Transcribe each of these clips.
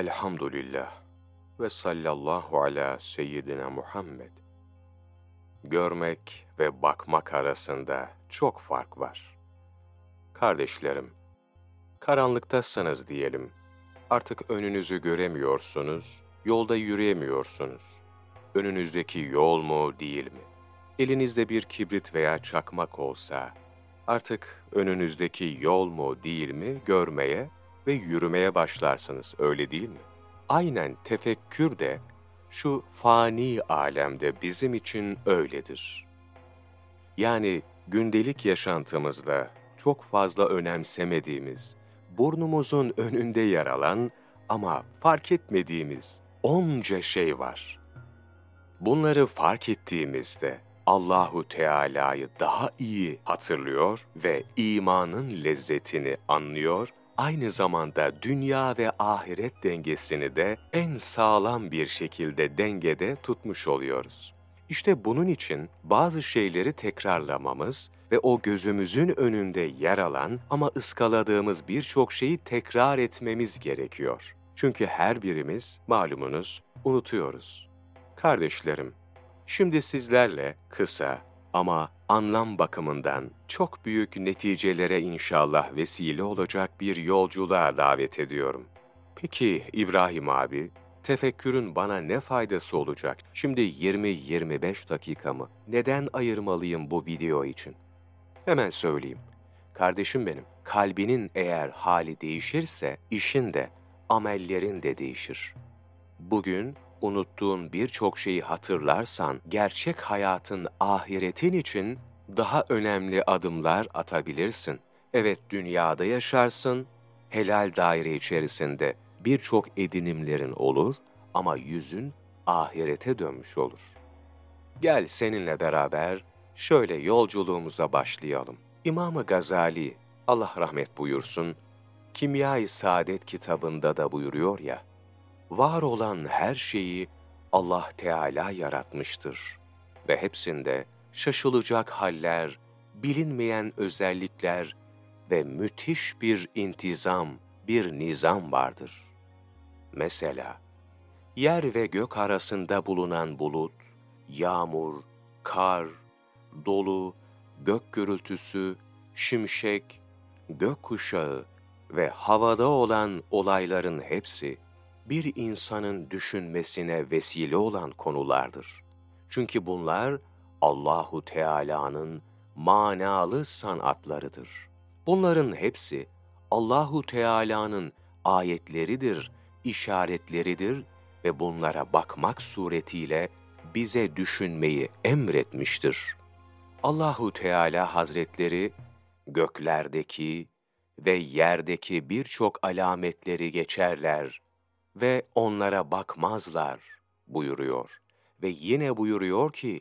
Elhamdülillah ve sallallahu ala seyyidina Muhammed. Görmek ve bakmak arasında çok fark var. Kardeşlerim, karanlıktasınız diyelim. Artık önünüzü göremiyorsunuz, yolda yürüyemiyorsunuz. Önünüzdeki yol mu, değil mi? Elinizde bir kibrit veya çakmak olsa, artık önünüzdeki yol mu, değil mi görmeye ve yürümeye başlarsınız, öyle değil mi? Aynen tefekkür de şu fani alemde bizim için öyledir. Yani gündelik yaşantımızda çok fazla önemsemediğimiz, burnumuzun önünde yer alan ama fark etmediğimiz onca şey var. Bunları fark ettiğimizde Allahu Teala'yı daha iyi hatırlıyor ve imanın lezzetini anlıyor aynı zamanda dünya ve ahiret dengesini de en sağlam bir şekilde dengede tutmuş oluyoruz. İşte bunun için bazı şeyleri tekrarlamamız ve o gözümüzün önünde yer alan ama ıskaladığımız birçok şeyi tekrar etmemiz gerekiyor. Çünkü her birimiz malumunuz unutuyoruz. Kardeşlerim, şimdi sizlerle kısa ama anlam bakımından çok büyük neticelere inşallah vesile olacak bir yolculuğa davet ediyorum. Peki İbrahim abi, tefekkürün bana ne faydası olacak? Şimdi 20-25 dakikamı neden ayırmalıyım bu video için? Hemen söyleyeyim. Kardeşim benim, kalbinin eğer hali değişirse işin de, amellerin de değişir. Bugün unuttuğun birçok şeyi hatırlarsan, gerçek hayatın, ahiretin için daha önemli adımlar atabilirsin. Evet, dünyada yaşarsın, helal daire içerisinde birçok edinimlerin olur ama yüzün ahirete dönmüş olur. Gel seninle beraber şöyle yolculuğumuza başlayalım. İmam-ı Gazali, Allah rahmet buyursun, Kimya-i Saadet kitabında da buyuruyor ya, var olan her şeyi Allah Teala yaratmıştır ve hepsinde şaşılacak haller, bilinmeyen özellikler ve müthiş bir intizam, bir nizam vardır. Mesela, yer ve gök arasında bulunan bulut, yağmur, kar, dolu, gök gürültüsü, şimşek, gök kuşağı ve havada olan olayların hepsi, bir insanın düşünmesine vesile olan konulardır. Çünkü bunlar Allahu Teala'nın manalı sanatlarıdır. Bunların hepsi Allahu Teala'nın ayetleridir, işaretleridir ve bunlara bakmak suretiyle bize düşünmeyi emretmiştir. Allahu Teala Hazretleri göklerdeki ve yerdeki birçok alametleri geçerler ve onlara bakmazlar buyuruyor. Ve yine buyuruyor ki,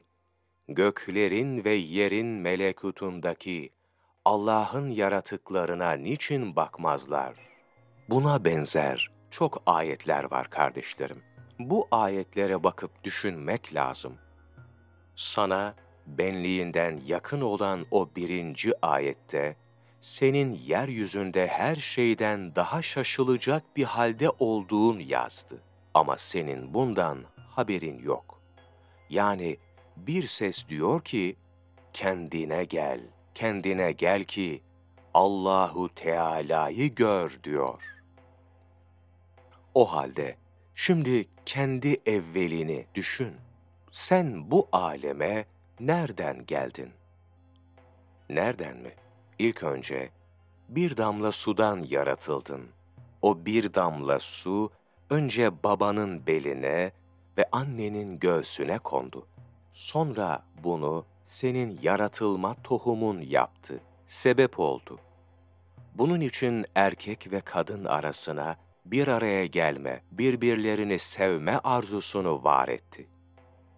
göklerin ve yerin melekutundaki Allah'ın yaratıklarına niçin bakmazlar? Buna benzer çok ayetler var kardeşlerim. Bu ayetlere bakıp düşünmek lazım. Sana benliğinden yakın olan o birinci ayette, senin yeryüzünde her şeyden daha şaşılacak bir halde olduğun yazdı. Ama senin bundan haberin yok. Yani bir ses diyor ki, kendine gel, kendine gel ki Allahu Teala'yı gör diyor. O halde şimdi kendi evvelini düşün. Sen bu aleme nereden geldin? Nereden mi? İlk önce bir damla sudan yaratıldın. O bir damla su önce babanın beline ve annenin göğsüne kondu. Sonra bunu senin yaratılma tohumun yaptı, sebep oldu. Bunun için erkek ve kadın arasına bir araya gelme, birbirlerini sevme arzusunu var etti.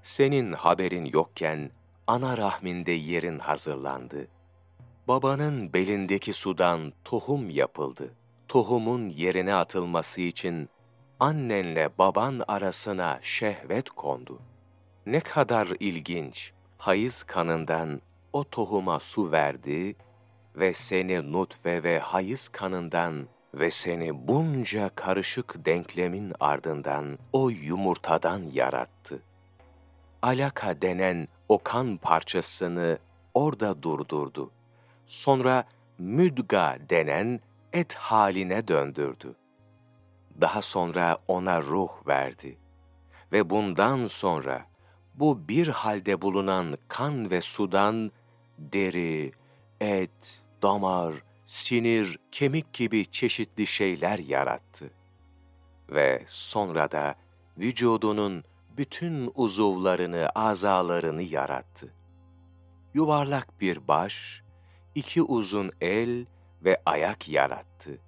Senin haberin yokken ana rahminde yerin hazırlandı babanın belindeki sudan tohum yapıldı. Tohumun yerine atılması için annenle baban arasına şehvet kondu. Ne kadar ilginç, hayız kanından o tohuma su verdi ve seni nutfe ve hayız kanından ve seni bunca karışık denklemin ardından o yumurtadan yarattı. Alaka denen o kan parçasını orada durdurdu. Sonra müdga denen et haline döndürdü. Daha sonra ona ruh verdi. Ve bundan sonra bu bir halde bulunan kan ve sudan deri, et, damar, sinir, kemik gibi çeşitli şeyler yarattı. Ve sonra da vücudunun bütün uzuvlarını, azalarını yarattı. Yuvarlak bir baş, iki uzun el ve ayak yarattı.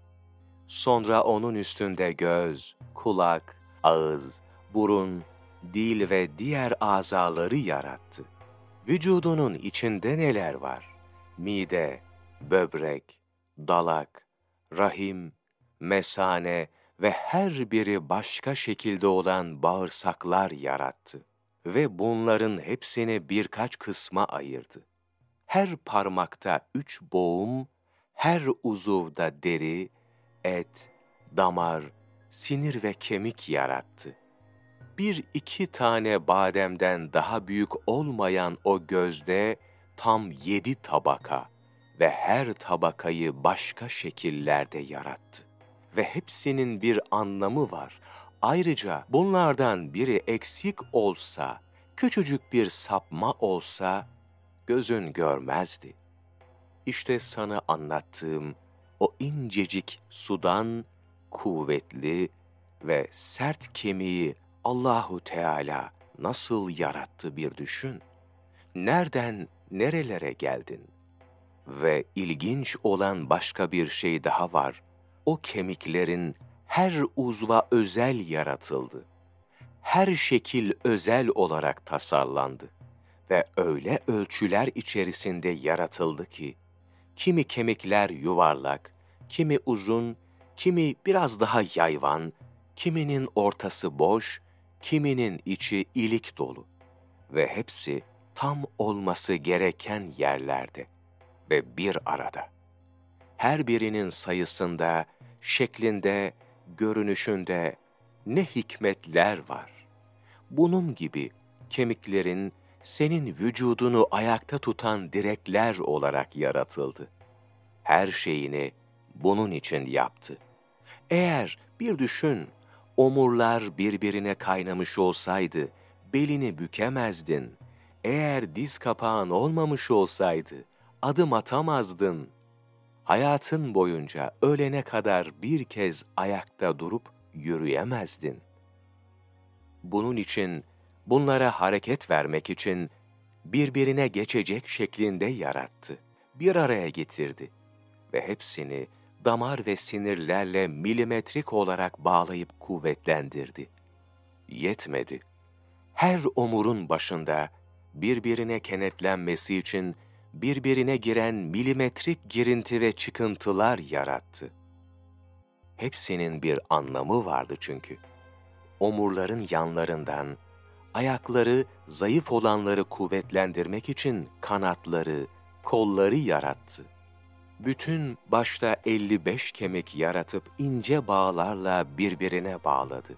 Sonra onun üstünde göz, kulak, ağız, burun, dil ve diğer azaları yarattı. Vücudunun içinde neler var? Mide, böbrek, dalak, rahim, mesane ve her biri başka şekilde olan bağırsaklar yarattı ve bunların hepsini birkaç kısma ayırdı. Her parmakta üç boğum, her uzuvda deri, et, damar, sinir ve kemik yarattı. Bir iki tane bademden daha büyük olmayan o gözde tam yedi tabaka ve her tabakayı başka şekillerde yarattı. Ve hepsinin bir anlamı var. Ayrıca bunlardan biri eksik olsa, küçücük bir sapma olsa, gözün görmezdi. İşte sana anlattığım o incecik sudan kuvvetli ve sert kemiği Allahu Teala nasıl yarattı bir düşün. Nereden nerelere geldin? Ve ilginç olan başka bir şey daha var. O kemiklerin her uzva özel yaratıldı. Her şekil özel olarak tasarlandı ve öyle ölçüler içerisinde yaratıldı ki kimi kemikler yuvarlak, kimi uzun, kimi biraz daha yayvan, kiminin ortası boş, kiminin içi ilik dolu ve hepsi tam olması gereken yerlerde ve bir arada. Her birinin sayısında, şeklinde, görünüşünde ne hikmetler var. Bunun gibi kemiklerin senin vücudunu ayakta tutan direkler olarak yaratıldı. Her şeyini bunun için yaptı. Eğer bir düşün, omurlar birbirine kaynamış olsaydı, belini bükemezdin. Eğer diz kapağın olmamış olsaydı, adım atamazdın. Hayatın boyunca ölene kadar bir kez ayakta durup yürüyemezdin. Bunun için, bunlara hareket vermek için birbirine geçecek şeklinde yarattı, bir araya getirdi ve hepsini damar ve sinirlerle milimetrik olarak bağlayıp kuvvetlendirdi. Yetmedi. Her omurun başında birbirine kenetlenmesi için birbirine giren milimetrik girinti ve çıkıntılar yarattı. Hepsinin bir anlamı vardı çünkü. Omurların yanlarından, ayakları zayıf olanları kuvvetlendirmek için kanatları, kolları yarattı. Bütün başta 55 kemik yaratıp ince bağlarla birbirine bağladı.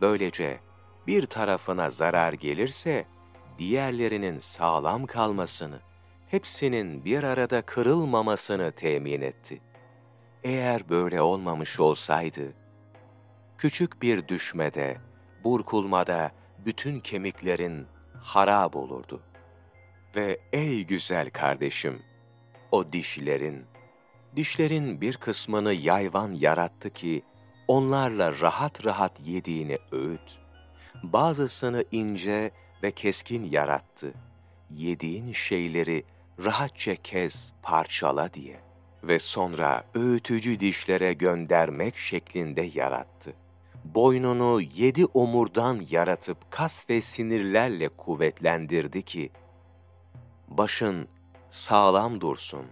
Böylece bir tarafına zarar gelirse diğerlerinin sağlam kalmasını, hepsinin bir arada kırılmamasını temin etti. Eğer böyle olmamış olsaydı, küçük bir düşmede, burkulmada bütün kemiklerin harap olurdu. Ve ey güzel kardeşim, o dişlerin, dişlerin bir kısmını yayvan yarattı ki, onlarla rahat rahat yediğini öğüt. Bazısını ince ve keskin yarattı. Yediğin şeyleri rahatça kes, parçala diye. Ve sonra öğütücü dişlere göndermek şeklinde yarattı. Boynunu yedi omurdan yaratıp kas ve sinirlerle kuvvetlendirdi ki, başın sağlam dursun.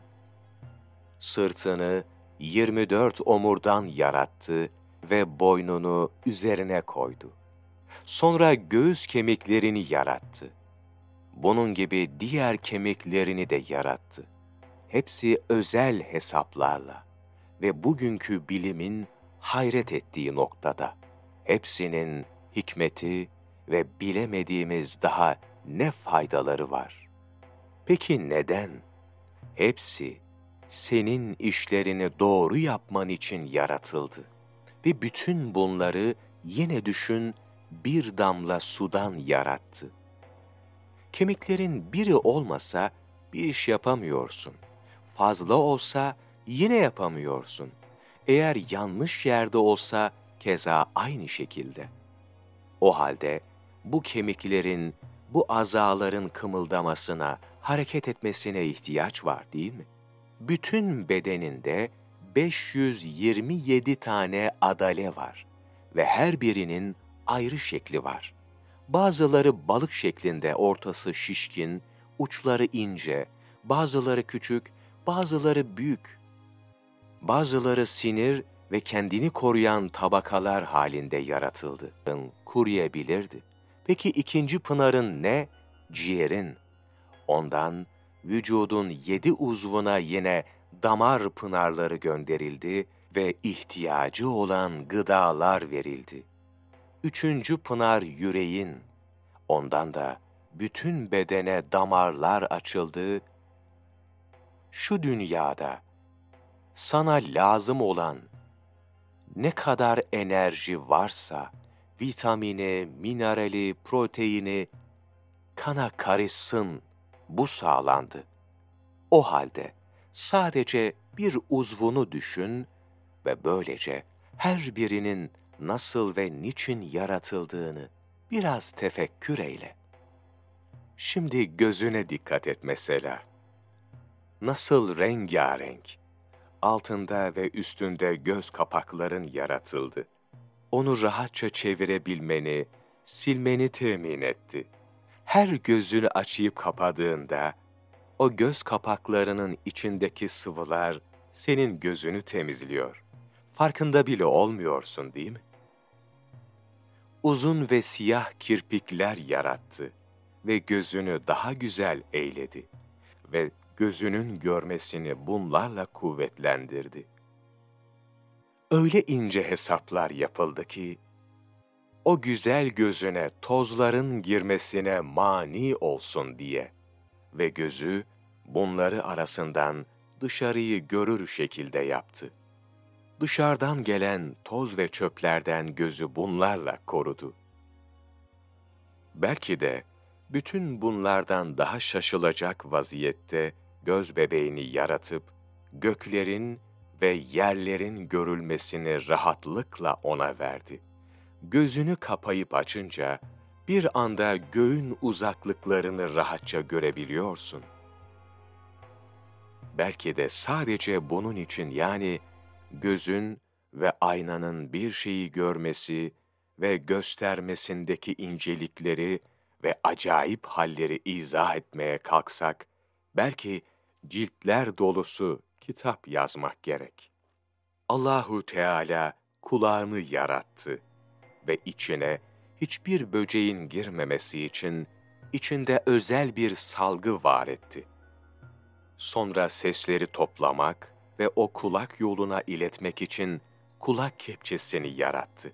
Sırtını 24 omurdan yarattı ve boynunu üzerine koydu. Sonra göğüs kemiklerini yarattı. Bunun gibi diğer kemiklerini de yarattı. Hepsi özel hesaplarla ve bugünkü bilimin hayret ettiği noktada. Hepsinin hikmeti ve bilemediğimiz daha ne faydaları var? Peki neden? Hepsi senin işlerini doğru yapman için yaratıldı. Ve bütün bunları yine düşün bir damla sudan yarattı. Kemiklerin biri olmasa bir iş yapamıyorsun. Fazla olsa yine yapamıyorsun. Eğer yanlış yerde olsa keza aynı şekilde. O halde bu kemiklerin, bu azaların kımıldamasına, hareket etmesine ihtiyaç var değil mi? Bütün bedeninde 527 tane adale var ve her birinin ayrı şekli var. Bazıları balık şeklinde ortası şişkin, uçları ince, bazıları küçük, bazıları büyük. Bazıları sinir ve kendini koruyan tabakalar halinde yaratıldı. Kuruyabilirdi. Peki ikinci pınarın ne? Ciğerin. Ondan vücudun yedi uzvuna yine damar pınarları gönderildi ve ihtiyacı olan gıdalar verildi. Üçüncü pınar yüreğin. Ondan da bütün bedene damarlar açıldı. Şu dünyada sana lazım olan ne kadar enerji varsa, vitamini, minerali, proteini kana karışsın, bu sağlandı. O halde sadece bir uzvunu düşün ve böylece her birinin nasıl ve niçin yaratıldığını biraz tefekkür eyle. Şimdi gözüne dikkat et mesela. Nasıl rengarenk, altında ve üstünde göz kapakların yaratıldı. Onu rahatça çevirebilmeni, silmeni temin etti. Her gözünü açıp kapadığında, o göz kapaklarının içindeki sıvılar senin gözünü temizliyor. Farkında bile olmuyorsun değil mi? Uzun ve siyah kirpikler yarattı ve gözünü daha güzel eyledi ve gözünün görmesini bunlarla kuvvetlendirdi. Öyle ince hesaplar yapıldı ki, o güzel gözüne tozların girmesine mani olsun diye ve gözü bunları arasından dışarıyı görür şekilde yaptı. Dışarıdan gelen toz ve çöplerden gözü bunlarla korudu. Belki de bütün bunlardan daha şaşılacak vaziyette göz bebeğini yaratıp, göklerin ve yerlerin görülmesini rahatlıkla ona verdi. Gözünü kapayıp açınca, bir anda göğün uzaklıklarını rahatça görebiliyorsun. Belki de sadece bunun için yani gözün ve aynanın bir şeyi görmesi ve göstermesindeki incelikleri ve acayip halleri izah etmeye kalksak, belki ciltler dolusu kitap yazmak gerek. Allahu Teala kulağını yarattı ve içine hiçbir böceğin girmemesi için içinde özel bir salgı var etti. Sonra sesleri toplamak ve o kulak yoluna iletmek için kulak kepçesini yarattı.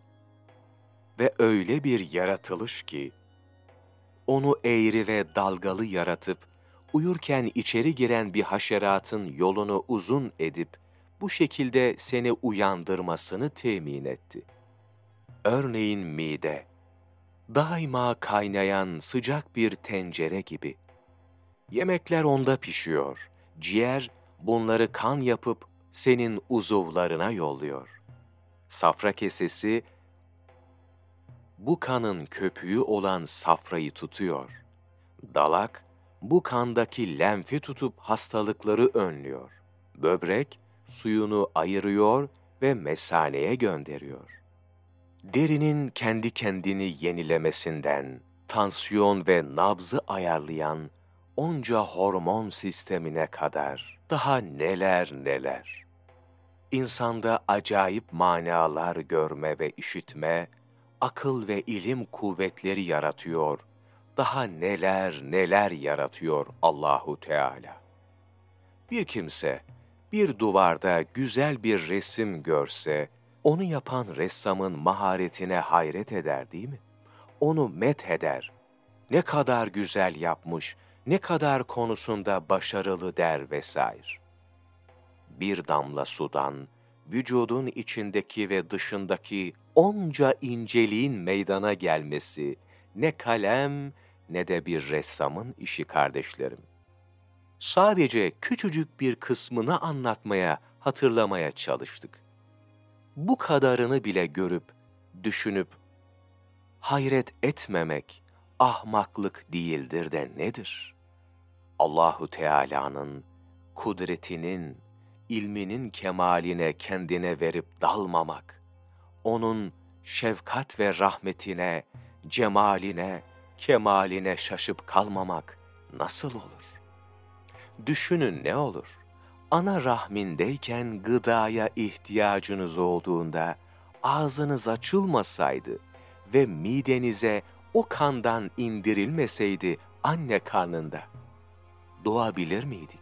Ve öyle bir yaratılış ki, onu eğri ve dalgalı yaratıp, uyurken içeri giren bir haşeratın yolunu uzun edip, bu şekilde seni uyandırmasını temin etti. Örneğin mide, daima kaynayan sıcak bir tencere gibi. Yemekler onda pişiyor, ciğer bunları kan yapıp senin uzuvlarına yolluyor. Safra kesesi, bu kanın köpüğü olan safrayı tutuyor. Dalak, bu kandaki lenfi tutup hastalıkları önlüyor. Böbrek, suyunu ayırıyor ve mesaneye gönderiyor. Derinin kendi kendini yenilemesinden, tansiyon ve nabzı ayarlayan onca hormon sistemine kadar daha neler neler. İnsanda acayip manalar görme ve işitme, akıl ve ilim kuvvetleri yaratıyor. Daha neler neler yaratıyor Allahu Teala. Bir kimse bir duvarda güzel bir resim görse, onu yapan ressamın maharetine hayret eder değil mi? Onu metheder. Ne kadar güzel yapmış, ne kadar konusunda başarılı der vesaire. Bir damla sudan, vücudun içindeki ve dışındaki onca inceliğin meydana gelmesi, ne kalem ne de bir ressamın işi kardeşlerim. Sadece küçücük bir kısmını anlatmaya, hatırlamaya çalıştık. Bu kadarını bile görüp, düşünüp, hayret etmemek ahmaklık değildir de nedir? Allahu Teala'nın kudretinin, ilminin kemaline kendine verip dalmamak, onun şefkat ve rahmetine, cemaline, kemaline şaşıp kalmamak nasıl olur? Düşünün ne olur? Ana rahmindeyken gıdaya ihtiyacınız olduğunda ağzınız açılmasaydı ve midenize o kandan indirilmeseydi anne karnında doğabilir miydik?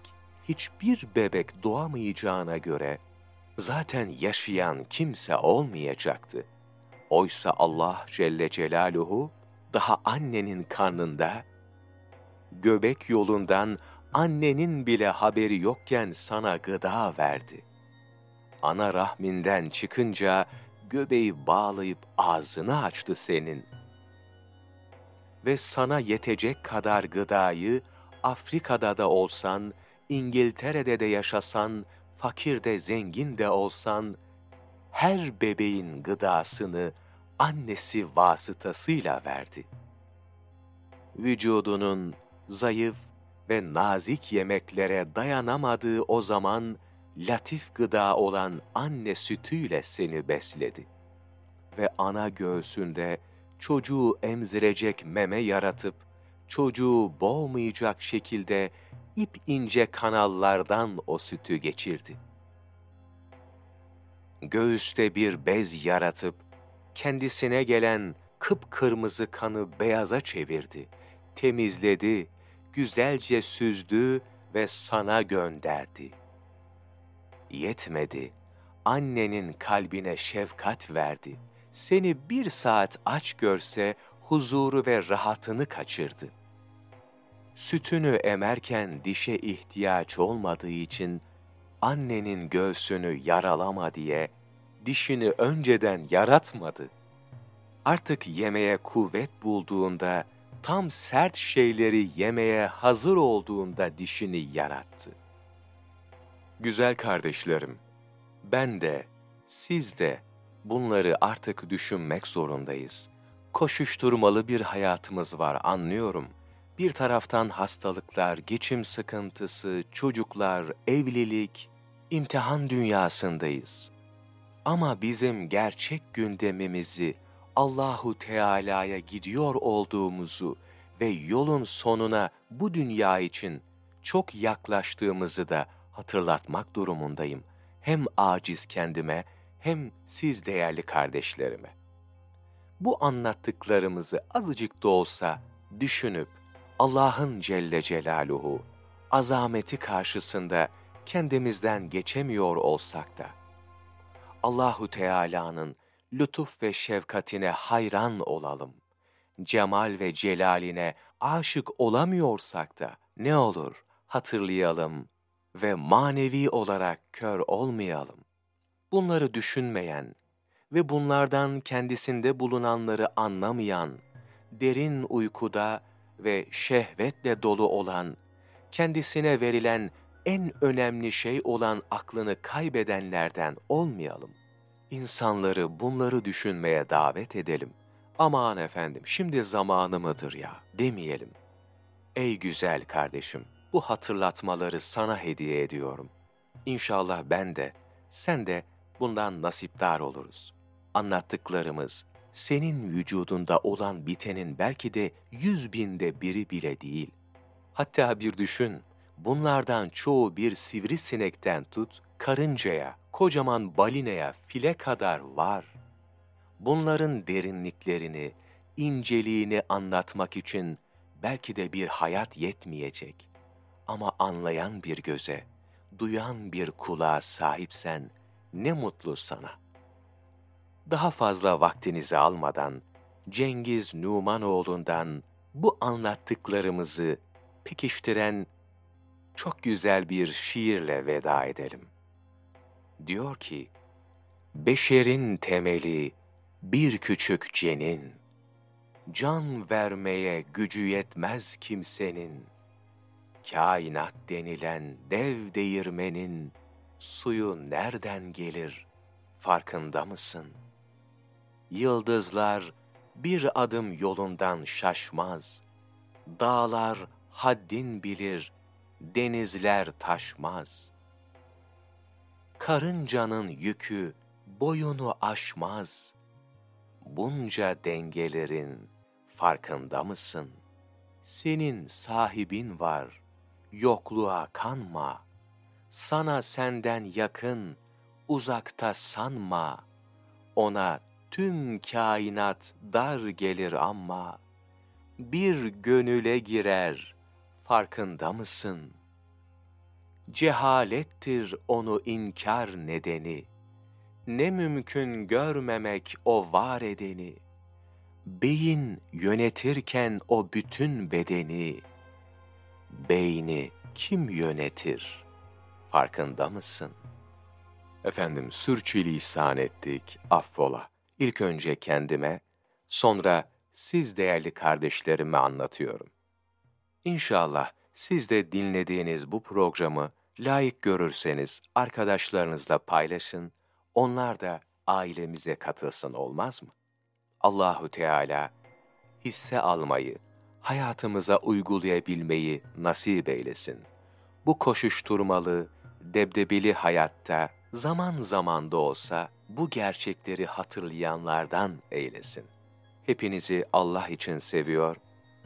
Hiçbir bebek doğamayacağına göre zaten yaşayan kimse olmayacaktı. Oysa Allah Celle Celaluhu daha annenin karnında, göbek yolundan annenin bile haberi yokken sana gıda verdi. Ana rahminden çıkınca göbeği bağlayıp ağzını açtı senin. Ve sana yetecek kadar gıdayı Afrika'da da olsan, İngiltere'de de yaşasan, fakir de zengin de olsan, her bebeğin gıdasını annesi vasıtasıyla verdi. Vücudunun zayıf ve nazik yemeklere dayanamadığı o zaman, latif gıda olan anne sütüyle seni besledi. Ve ana göğsünde çocuğu emzirecek meme yaratıp, çocuğu boğmayacak şekilde ip ince kanallardan o sütü geçirdi. Göğüste bir bez yaratıp, kendisine gelen kıpkırmızı kanı beyaza çevirdi, temizledi, güzelce süzdü ve sana gönderdi. Yetmedi, annenin kalbine şefkat verdi. Seni bir saat aç görse huzuru ve rahatını kaçırdı. Sütünü emerken dişe ihtiyaç olmadığı için annenin göğsünü yaralama diye dişini önceden yaratmadı. Artık yemeye kuvvet bulduğunda, tam sert şeyleri yemeye hazır olduğunda dişini yarattı. Güzel kardeşlerim, ben de, siz de bunları artık düşünmek zorundayız. Koşuşturmalı bir hayatımız var anlıyorum. Bir taraftan hastalıklar, geçim sıkıntısı, çocuklar, evlilik, imtihan dünyasındayız. Ama bizim gerçek gündemimizi Allahu Teala'ya gidiyor olduğumuzu ve yolun sonuna bu dünya için çok yaklaştığımızı da hatırlatmak durumundayım. Hem aciz kendime hem siz değerli kardeşlerime. Bu anlattıklarımızı azıcık da olsa düşünüp Allah'ın Celle Celaluhu azameti karşısında kendimizden geçemiyor olsak da Allahu Teala'nın lütuf ve şefkatine hayran olalım. Cemal ve celaline aşık olamıyorsak da ne olur hatırlayalım ve manevi olarak kör olmayalım. Bunları düşünmeyen ve bunlardan kendisinde bulunanları anlamayan, derin uykuda ve şehvetle dolu olan, kendisine verilen en önemli şey olan aklını kaybedenlerden olmayalım. İnsanları bunları düşünmeye davet edelim. Aman efendim şimdi zamanı mıdır ya demeyelim. Ey güzel kardeşim bu hatırlatmaları sana hediye ediyorum. İnşallah ben de, sen de bundan nasipdar oluruz. Anlattıklarımız, senin vücudunda olan bitenin belki de yüz binde biri bile değil. Hatta bir düşün, bunlardan çoğu bir sivrisinekten tut, karıncaya, kocaman balinaya, file kadar var. Bunların derinliklerini, inceliğini anlatmak için belki de bir hayat yetmeyecek. Ama anlayan bir göze, duyan bir kulağa sahipsen ne mutlu sana. Daha fazla vaktinizi almadan Cengiz Numanoğlu'ndan bu anlattıklarımızı pekiştiren çok güzel bir şiirle veda edelim. Diyor ki, Beşerin temeli bir küçük cenin, can vermeye gücü yetmez kimsenin, kainat denilen dev değirmenin suyu nereden gelir farkında mısın? Yıldızlar bir adım yolundan şaşmaz, dağlar haddin bilir, denizler taşmaz. Karıncanın yükü boyunu aşmaz. Bunca dengelerin farkında mısın? Senin sahibin var, yokluğa kanma. Sana senden yakın, uzakta sanma. Ona tüm kainat dar gelir ama bir gönüle girer, farkında mısın? Cehalettir onu inkar nedeni. Ne mümkün görmemek o var edeni. Beyin yönetirken o bütün bedeni, beyni kim yönetir? Farkında mısın? Efendim sürçülisan ettik, affola. İlk önce kendime, sonra siz değerli kardeşlerime anlatıyorum. İnşallah siz de dinlediğiniz bu programı layık görürseniz arkadaşlarınızla paylaşın, onlar da ailemize katılsın olmaz mı? Allahu Teala hisse almayı, hayatımıza uygulayabilmeyi nasip eylesin. Bu koşuşturmalı, debdebeli hayatta zaman zaman da olsa bu gerçekleri hatırlayanlardan eylesin. Hepinizi Allah için seviyor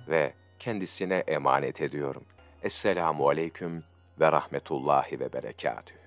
ve kendisine emanet ediyorum. Esselamu Aleyküm ve Rahmetullahi ve Berekatühü.